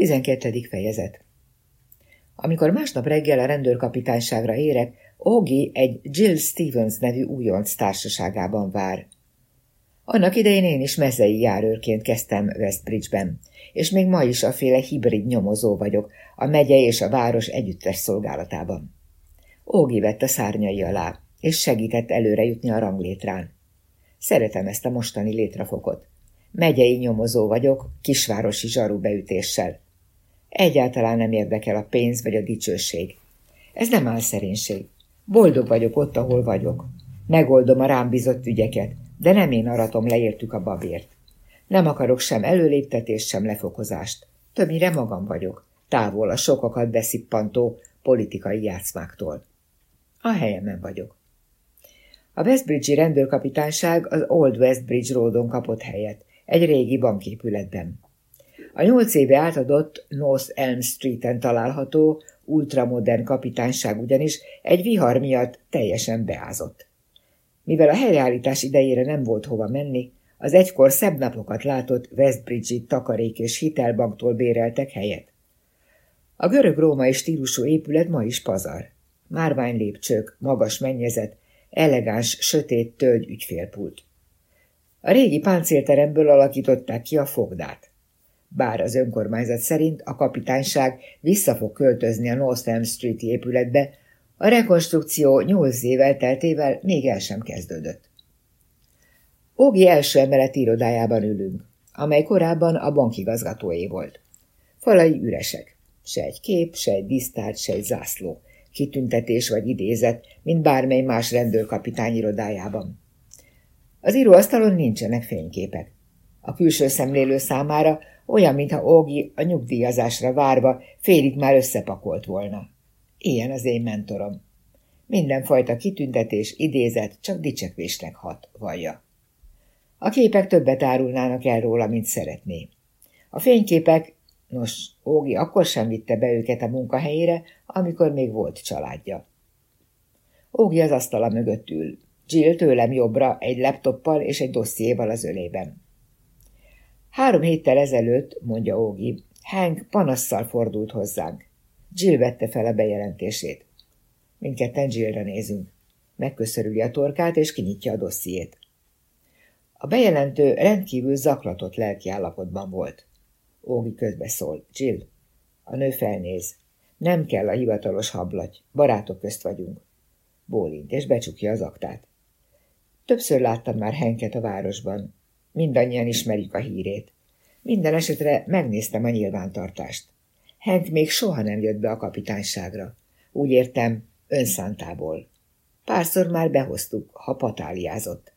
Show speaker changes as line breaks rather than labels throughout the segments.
12. fejezet Amikor másnap reggel a rendőrkapitányságra érek, Ogi egy Jill Stevens nevű újonc társaságában vár. Annak idején én is mezei járőrként kezdtem Westbridge-ben, és még ma is a féle hibrid nyomozó vagyok, a megye és a város együttes szolgálatában. Ógi vett a szárnyai alá, és segített előre jutni a ranglétrán. Szeretem ezt a mostani létrafokot. Megyei nyomozó vagyok, kisvárosi zsarubeütéssel. Egyáltalán nem érdekel a pénz vagy a dicsőség. Ez nem áll szerénység. Boldog vagyok ott, ahol vagyok. Megoldom a rám bizott ügyeket, de nem én aratom leértük a babért. Nem akarok sem előléptetést, sem lefokozást. Többnyire magam vagyok, távol a sokakat beszippantó politikai játszmáktól. A helyemen vagyok. A Westbridge-i rendőrkapitányság az Old Westbridge Roadon kapott helyet, egy régi banképületben. A nyolc éve átadott North Elm Street-en található ultramodern kapitányság ugyanis egy vihar miatt teljesen beázott. Mivel a helyreállítás idejére nem volt hova menni, az egykor szebb napokat látott Westbridge-i takarék és hitelbanktól béreltek helyet. A görög-római stílusú épület ma is pazar. Márvány lépcsők, magas mennyezet, elegáns, sötét tölgy ügyfélpult. A régi páncélteremből alakították ki a fogdát. Bár az önkormányzat szerint a kapitányság vissza fog költözni a North Elm Street épületbe, a rekonstrukció nyolc év elteltével még el sem kezdődött. Ógi első emelet irodájában ülünk, amely korábban a bankigazgatóé volt. Falai üresek. Se egy kép, se egy disztárd, se egy zászló. Kitüntetés vagy idézet, mint bármely más rendőrkapitány irodájában. Az íróasztalon nincsenek fényképek. A külső szemlélő számára olyan, mintha Ógi a nyugdíjazásra várva félig már összepakolt volna. Ilyen az én mentorom. Mindenfajta kitüntetés, idézet csak dicsekvésnek hat, vallja. A képek többet árulnának el róla, mint szeretné. A fényképek, nos, Ógi akkor sem vitte be őket a munkahelyére, amikor még volt családja. Ógi az asztala mögött ül, Jill tőlem jobbra egy laptoppal és egy dossziéval az ölében. Három héttel ezelőtt, mondja Ógi, Hank panasszal fordult hozzánk. Jill vette fel a bejelentését. Mindketten Jillre nézünk. Megköszörüli a torkát, és kinyitja a dossziét. A bejelentő rendkívül zaklatott lelki állapotban volt. Ógi közbeszól. Jill, a nő felnéz. Nem kell a hivatalos hablaty, barátok közt vagyunk. Bólint, és becsukja az aktát. Többször láttam már Henket a városban. Mindannyian ismerik a hírét. Minden esetre megnéztem a nyilvántartást. Henk még soha nem jött be a kapitányságra. Úgy értem, önszántából. Párszor már behoztuk, ha patáliázott.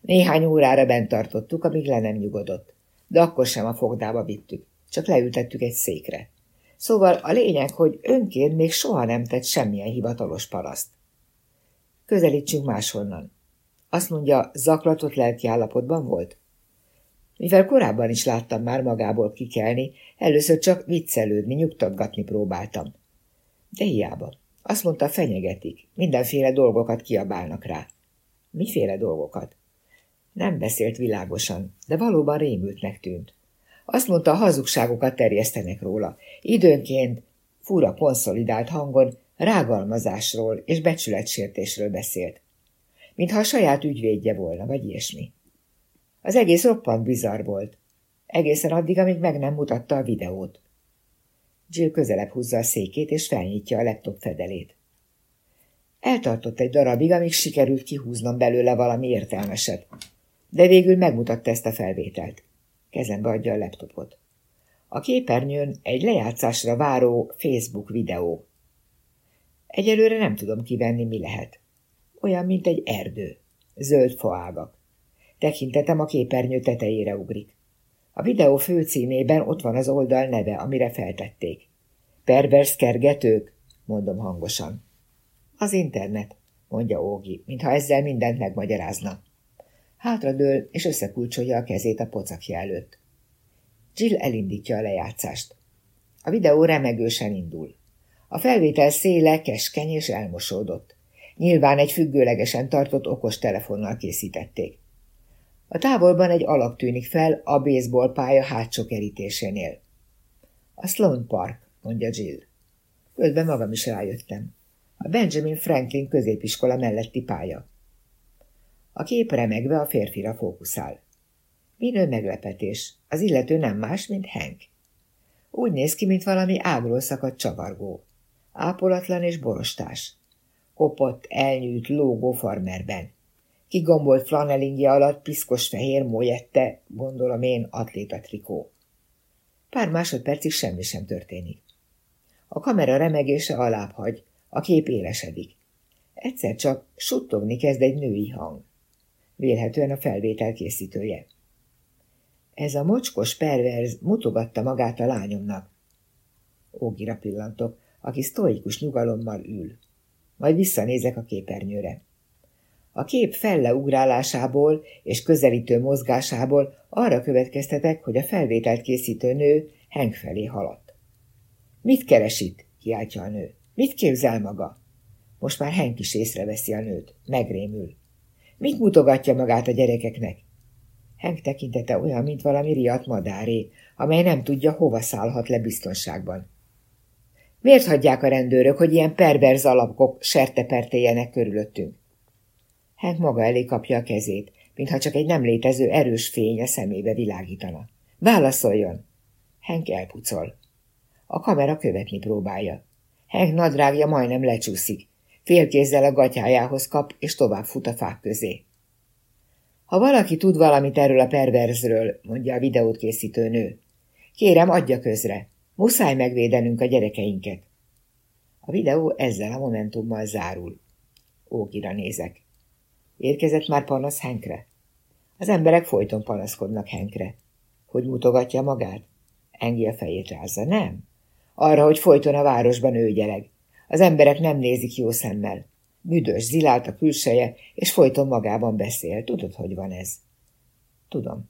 Néhány órára bent tartottuk, amíg le nem nyugodott. De akkor sem a fogdába vittük, csak leültettük egy székre. Szóval a lényeg, hogy önként még soha nem tett semmilyen hivatalos paraszt. Közelítsünk máshonnan. Azt mondja, zaklatott lelki állapotban volt? Mivel korábban is láttam már magából kikelni, először csak viccelődni, nyugtatgatni próbáltam. De hiába. Azt mondta, fenyegetik, mindenféle dolgokat kiabálnak rá. Miféle dolgokat? Nem beszélt világosan, de valóban rémültnek tűnt. Azt mondta, hazugságokat terjesztenek róla. Időnként fura konszolidált hangon rágalmazásról és becsületsértésről beszélt mintha a saját ügyvédje volna, vagy ilyesmi. Az egész roppant bizarr volt. Egészen addig, amíg meg nem mutatta a videót. Jill közelebb húzza a székét, és felnyitja a laptop fedelét. Eltartott egy darabig, amíg sikerült kihúznom belőle valami értelmeset, de végül megmutatta ezt a felvételt. Kezembe adja a laptopot. A képernyőn egy lejátszásra váró Facebook videó. Egyelőre nem tudom kivenni, mi lehet olyan, mint egy erdő. Zöld faágak. Tekintetem a képernyő tetejére ugrik. A videó főcímében ott van az oldal neve, amire feltették. Pervers kergetők, mondom hangosan. Az internet, mondja Ógi, mintha ezzel mindent megmagyarázna. Hátradől, és összekulcsolja a kezét a pocakja előtt. Jill elindítja a lejátszást. A videó remegősen indul. A felvétel széle keskeny és elmosódott. Nyilván egy függőlegesen tartott okos telefonnal készítették. A távolban egy alak tűnik fel a baseball pálya hátsó kerítésénél. A Sloan Park, mondja Jill. Közben magam is rájöttem. A Benjamin Franklin középiskola melletti pálya. A kép remegve a férfira fókuszál. Minő meglepetés. Az illető nem más, mint Hank. Úgy néz ki, mint valami ágról szakadt csavargó. Ápolatlan és borostás. Kopott, elnyűjt lógó farmerben. Kigombolt flanelingje alatt piszkos fehér molyette, gondolom én, atléta trikó. Pár másodpercig semmi sem történik. A kamera remegése alább hagy, a kép élesedik. Egyszer csak suttogni kezd egy női hang. Vélhetően a felvétel készítője. Ez a mocskos perverz mutogatta magát a lányomnak. Ógira pillantok, aki sztoikus nyugalommal ül. Majd visszanézek a képernyőre. A kép felleugrállásából és közelítő mozgásából arra következtetek, hogy a felvételt készítő nő Henk felé haladt. Mit keres itt? kiáltja a nő. Mit képzel maga? Most már Henk is észreveszi a nőt. Megrémül. Mit mutogatja magát a gyerekeknek? Henk tekintete olyan, mint valami riadt madáré, amely nem tudja, hova szállhat le biztonságban. Miért hagyják a rendőrök, hogy ilyen perverz alapok sertepertéljenek körülöttünk? Hank maga elé kapja a kezét, mintha csak egy nem létező erős fény a szemébe világítana. Válaszoljon! Hank elpucol. A kamera követni próbálja. Hank nadrágja majdnem lecsúszik. Félkézzel a gatyájához kap, és tovább fut a fák közé. Ha valaki tud valamit erről a perverzről, mondja a videót készítő nő, kérem, adja közre. Muszáj megvédenünk a gyerekeinket. A videó ezzel a momentummal zárul. Ógira nézek. Érkezett már panasz Henkre? Az emberek folyton panaszkodnak Henkre. Hogy mutogatja magát? Engi a fejét rázza. Nem. Arra, hogy folyton a városban ő gyerek. Az emberek nem nézik jó szemmel. Büdös, zilált a külseje, és folyton magában beszél. Tudod, hogy van ez? Tudom.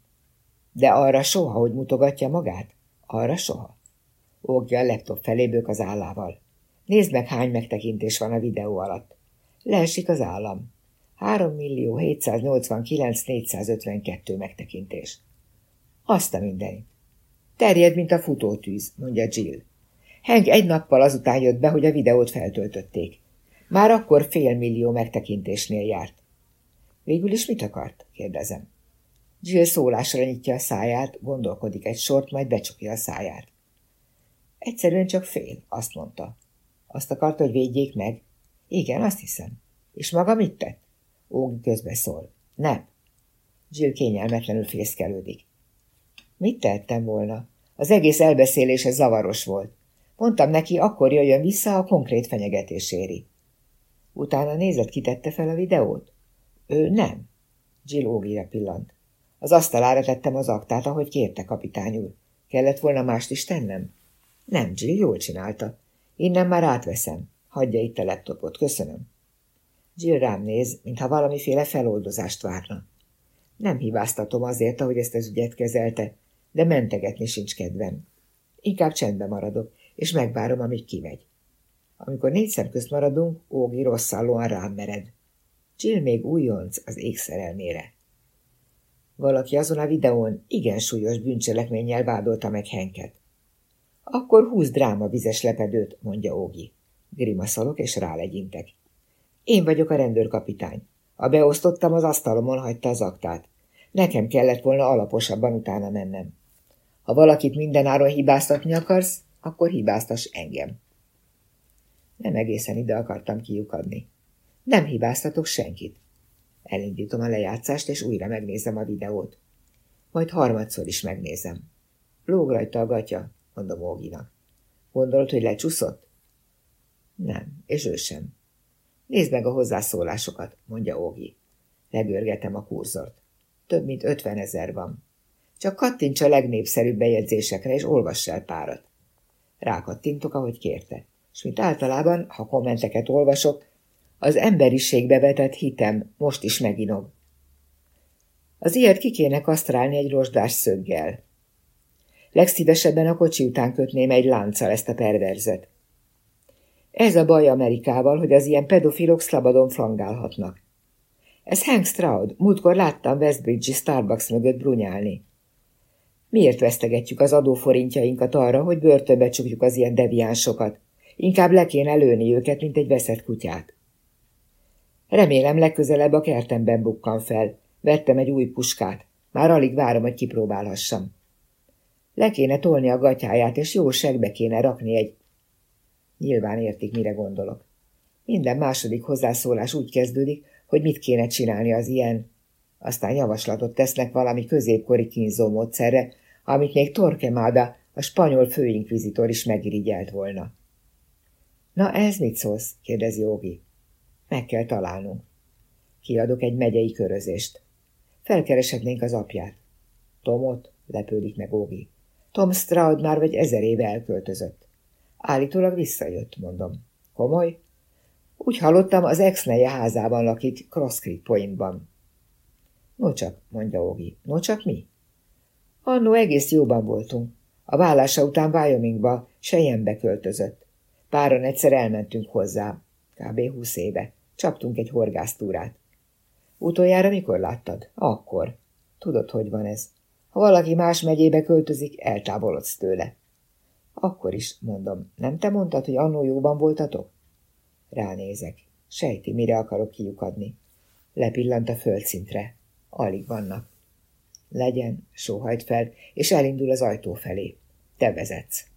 De arra soha, hogy mutogatja magát? Arra soha. Ógja a laptop felébők az állával. Nézd meg, hány megtekintés van a videó alatt. Leesik az állam. 3 millió 789 452 megtekintés. Azt a mindenit. Terjed, mint a futótűz, mondja Jill. Hank egy nappal azután jött be, hogy a videót feltöltötték. Már akkor fél millió megtekintésnél járt. Végül is mit akart? kérdezem. Jill szólásra nyitja a száját, gondolkodik egy sort, majd becsukja a száját. Egyszerűen csak fél, azt mondta. Azt akarta, hogy védjék meg? Igen, azt hiszem. És maga mit tett? Ógi közbeszól. Nem. Jill kényelmetlenül fészkelődik. Mit tettem volna? Az egész elbeszélése zavaros volt. Mondtam neki, akkor jöjjön vissza, a konkrét fenyegetés éri. Utána nézett, kitette fel a videót? Ő nem. Jill ógire pillant. Az asztalára tettem az aktát, ahogy kérte kapitány úr. Kellett volna mást is tennem? Nem, Jill jól csinálta. Innen már átveszem. Hagyja itt a laptopot, köszönöm. Jill rám néz, mintha valamiféle feloldozást várna. Nem hibáztatom azért, ahogy ezt az ügyet kezelte, de mentegetni sincs kedvem. Inkább csendben maradok, és megvárom, amíg kimegy. Amikor négy szem közt maradunk, Ógi rosszallóan rám mered. Jill még újonc az égszerelmére. Valaki azon a videón igen súlyos bűncselekménnyel vádolta meg Henket. Akkor húz dráma vizes lepedőt, mondja Ógi. Grimaszolok és rálegyintek. Én vagyok a rendőrkapitány. A beosztottam az asztalomon hagyta az aktát. Nekem kellett volna alaposabban utána mennem. Ha valakit mindenáron hibáztatni akarsz, akkor hibáztas engem. Nem egészen ide akartam kiukadni. Nem hibáztatok senkit. Elindítom a lejátszást, és újra megnézem a videót. Majd harmadszor is megnézem. Lóg rajta a gatya, mondom Óginak. Gondolod, hogy lecsúszott? Nem, és ő sem. Nézd meg a hozzászólásokat, mondja Ógi. Legörgetem a kurzort. Több mint ötven ezer van. Csak kattints a legnépszerűbb bejegyzésekre, és olvass el párat. Rákattintok, ahogy kérte. És mint általában, ha kommenteket olvasok, az emberiségbe vetett hitem most is meginog. Az ilyet ki kéne kasztrálni egy rozsdás szöggel. Legszívesebben a kocsi után kötném egy lánccal ezt a perverzet. Ez a baj Amerikával, hogy az ilyen pedofilok szabadon flangálhatnak. Ez Hank Stroud, múltkor láttam Westbridge-i Starbucks mögött brunyálni. Miért vesztegetjük az adóforintjainkat arra, hogy börtönbe csukjuk az ilyen deviánsokat? Inkább le kéne lőni őket, mint egy veszett kutyát. Remélem legközelebb a kertemben bukkan fel. Vettem egy új puskát. Már alig várom, hogy kipróbálhassam. Le kéne tolni a gatyáját, és jó segbe kéne rakni egy... Nyilván értik, mire gondolok. Minden második hozzászólás úgy kezdődik, hogy mit kéne csinálni az ilyen. Aztán javaslatot tesznek valami középkori kínzó módszerre, amit még Torquemada, a spanyol főinkvizitor is megirigyelt volna. Na, ez mit szólsz? kérdezi Ógi. Meg kell találnunk. Kiadok egy megyei körözést. Felkereshetnénk az apját. Tomot? lepődik meg Ógi. Tom Stroud már vagy ezer éve elköltözött. Állítólag visszajött, mondom. Komoly? Úgy hallottam, az ex házában lakik Cross Creek Pointban. No csak, mondja Ógi. No csak mi? Annó egész jóban voltunk. A vállása után Wyomingba, Sejenbe költözött. Páron egyszer elmentünk hozzá, kb. húsz éve. Csaptunk egy horgásztúrát. Utoljára mikor láttad? Akkor. Tudod, hogy van ez. Ha valaki más megyébe költözik, eltávolodsz tőle. Akkor is, mondom, nem te mondtad, hogy annó jóban voltatok? Ránézek. Sejti, mire akarok kiukadni. Lepillant a földszintre. Alig vannak. Legyen, sóhajt fel, és elindul az ajtó felé. Te vezetsz.